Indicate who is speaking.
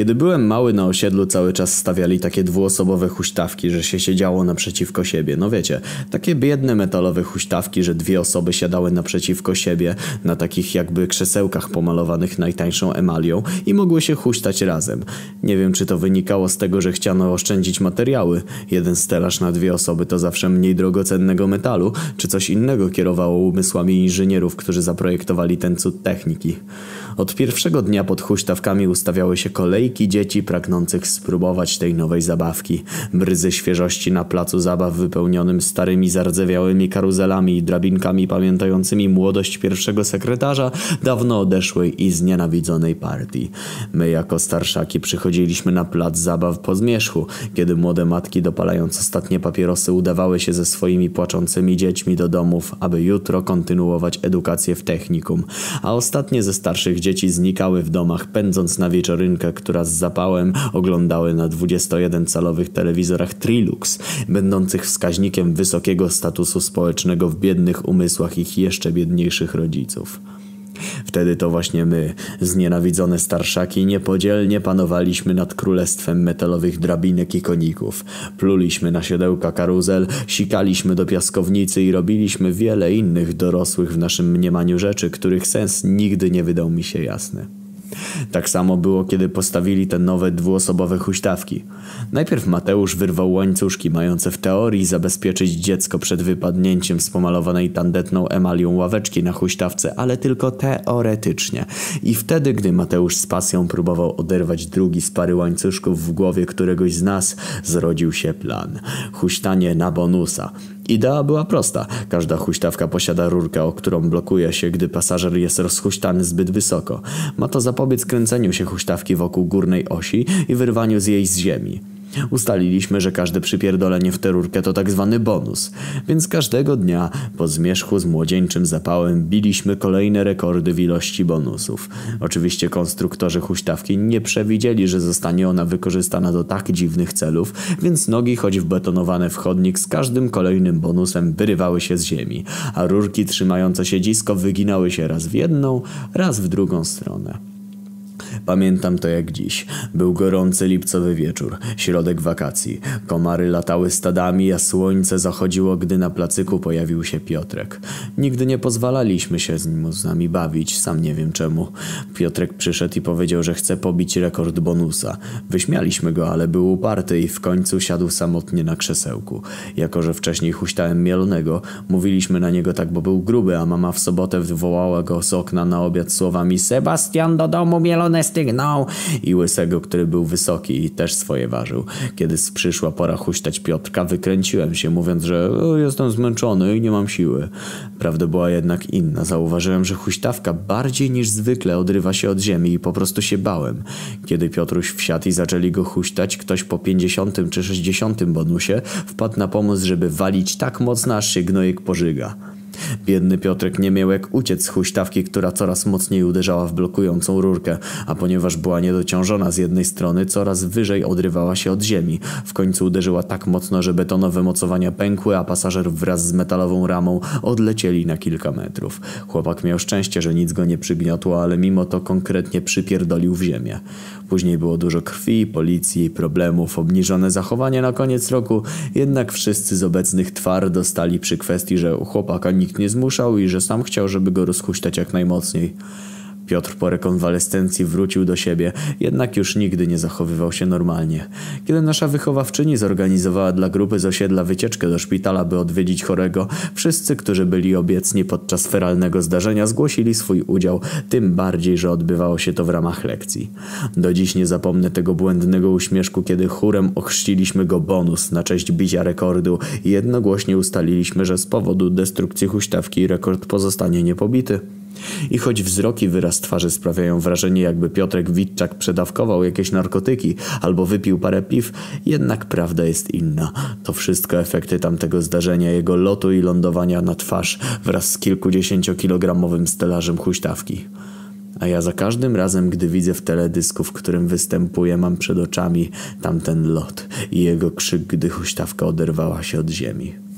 Speaker 1: Kiedy byłem mały na osiedlu cały czas stawiali takie dwuosobowe huśtawki, że się siedziało naprzeciwko siebie. No wiecie, takie biedne metalowe huśtawki, że dwie osoby siadały naprzeciwko siebie na takich jakby krzesełkach pomalowanych najtańszą emalią i mogły się huśtać razem. Nie wiem czy to wynikało z tego, że chciano oszczędzić materiały. Jeden stelaż na dwie osoby to zawsze mniej drogocennego metalu, czy coś innego kierowało umysłami inżynierów, którzy zaprojektowali ten cud techniki. Od pierwszego dnia pod huśtawkami ustawiały się kolejki dzieci pragnących spróbować tej nowej zabawki. Bryzy świeżości na placu zabaw wypełnionym starymi zardzewiałymi karuzelami i drabinkami pamiętającymi młodość pierwszego sekretarza dawno odeszłej i znienawidzonej partii. My jako starszaki przychodziliśmy na plac zabaw po zmierzchu, kiedy młode matki dopalając ostatnie papierosy udawały się ze swoimi płaczącymi dziećmi do domów, aby jutro kontynuować edukację w technikum, a ostatnie ze starszych dzieci znikały w domach, pędząc na wieczorynkę, która z zapałem oglądały na 21-calowych telewizorach Trilux, będących wskaźnikiem wysokiego statusu społecznego w biednych umysłach ich jeszcze biedniejszych rodziców. Wtedy to właśnie my, znienawidzone starszaki, niepodzielnie panowaliśmy nad królestwem metalowych drabinek i koników. Pluliśmy na siodełka karuzel, sikaliśmy do piaskownicy i robiliśmy wiele innych dorosłych w naszym mniemaniu rzeczy, których sens nigdy nie wydał mi się jasny. Tak samo było, kiedy postawili te nowe dwuosobowe huśtawki. Najpierw Mateusz wyrwał łańcuszki mające w teorii zabezpieczyć dziecko przed wypadnięciem z pomalowanej tandetną emalią ławeczki na huśtawce, ale tylko teoretycznie. I wtedy, gdy Mateusz z pasją próbował oderwać drugi z pary łańcuszków w głowie któregoś z nas, zrodził się plan. Huśtanie na bonusa. Idea była prosta. Każda huśtawka posiada rurkę, o którą blokuje się, gdy pasażer jest rozhuśtany zbyt wysoko. Ma to zapobiec kręceniu się huśtawki wokół górnej osi i wyrwaniu z jej z ziemi. Ustaliliśmy, że każde przypierdolenie w tę rurkę to tak zwany bonus, więc każdego dnia po zmierzchu z młodzieńczym zapałem biliśmy kolejne rekordy w ilości bonusów. Oczywiście konstruktorzy huśtawki nie przewidzieli, że zostanie ona wykorzystana do tak dziwnych celów, więc nogi choć wbetonowane w chodnik z każdym kolejnym bonusem wyrywały się z ziemi, a rurki trzymające siedzisko wyginały się raz w jedną, raz w drugą stronę. Pamiętam to jak dziś. Był gorący lipcowy wieczór, środek wakacji. Komary latały stadami, a słońce zachodziło, gdy na placyku pojawił się Piotrek. Nigdy nie pozwalaliśmy się z nim z nami bawić, sam nie wiem czemu. Piotrek przyszedł i powiedział, że chce pobić rekord bonusa. Wyśmialiśmy go, ale był uparty i w końcu siadł samotnie na krzesełku. Jako, że wcześniej huśtałem mielonego, mówiliśmy na niego tak, bo był gruby, a mama w sobotę wywołała go z okna na obiad słowami Sebastian do domu stygnął i łysego, który był wysoki i też swoje ważył. Kiedy przyszła pora huśtać Piotrka, wykręciłem się, mówiąc, że jestem zmęczony i nie mam siły. Prawda była jednak inna. Zauważyłem, że huśtawka bardziej niż zwykle odrywa się od ziemi i po prostu się bałem. Kiedy Piotruś wsiadł i zaczęli go huśtać, ktoś po 50 czy 60 bonusie wpadł na pomysł, żeby walić tak mocno, aż się gnojek pożyga. Biedny Piotrek nie miał jak uciec z huśtawki, która coraz mocniej uderzała w blokującą rurkę, a ponieważ była niedociążona z jednej strony, coraz wyżej odrywała się od ziemi. W końcu uderzyła tak mocno, że betonowe mocowania pękły, a pasażer wraz z metalową ramą odlecieli na kilka metrów. Chłopak miał szczęście, że nic go nie przygniotło, ale mimo to konkretnie przypierdolił w ziemię. Później było dużo krwi, policji, problemów, obniżone zachowanie na koniec roku, jednak wszyscy z obecnych twardo stali przy kwestii, że chłopaka nikt nie zmuszał i że sam chciał, żeby go rozhuśtać jak najmocniej. Piotr po rekonwalescencji wrócił do siebie, jednak już nigdy nie zachowywał się normalnie. Kiedy nasza wychowawczyni zorganizowała dla grupy z osiedla wycieczkę do szpitala, by odwiedzić chorego, wszyscy, którzy byli obiecni podczas feralnego zdarzenia, zgłosili swój udział, tym bardziej, że odbywało się to w ramach lekcji. Do dziś nie zapomnę tego błędnego uśmieszku, kiedy chórem ochrzciliśmy go bonus na cześć bicia rekordu i jednogłośnie ustaliliśmy, że z powodu destrukcji huśtawki rekord pozostanie niepobity. I choć wzrok i wyraz twarzy sprawiają wrażenie, jakby Piotrek Witczak przedawkował jakieś narkotyki albo wypił parę piw, jednak prawda jest inna. To wszystko efekty tamtego zdarzenia, jego lotu i lądowania na twarz wraz z kilkudziesięciokilogramowym stelażem huśtawki. A ja za każdym razem, gdy widzę w teledysku, w którym występuje, mam przed oczami tamten lot i jego krzyk, gdy huśtawka oderwała się od ziemi.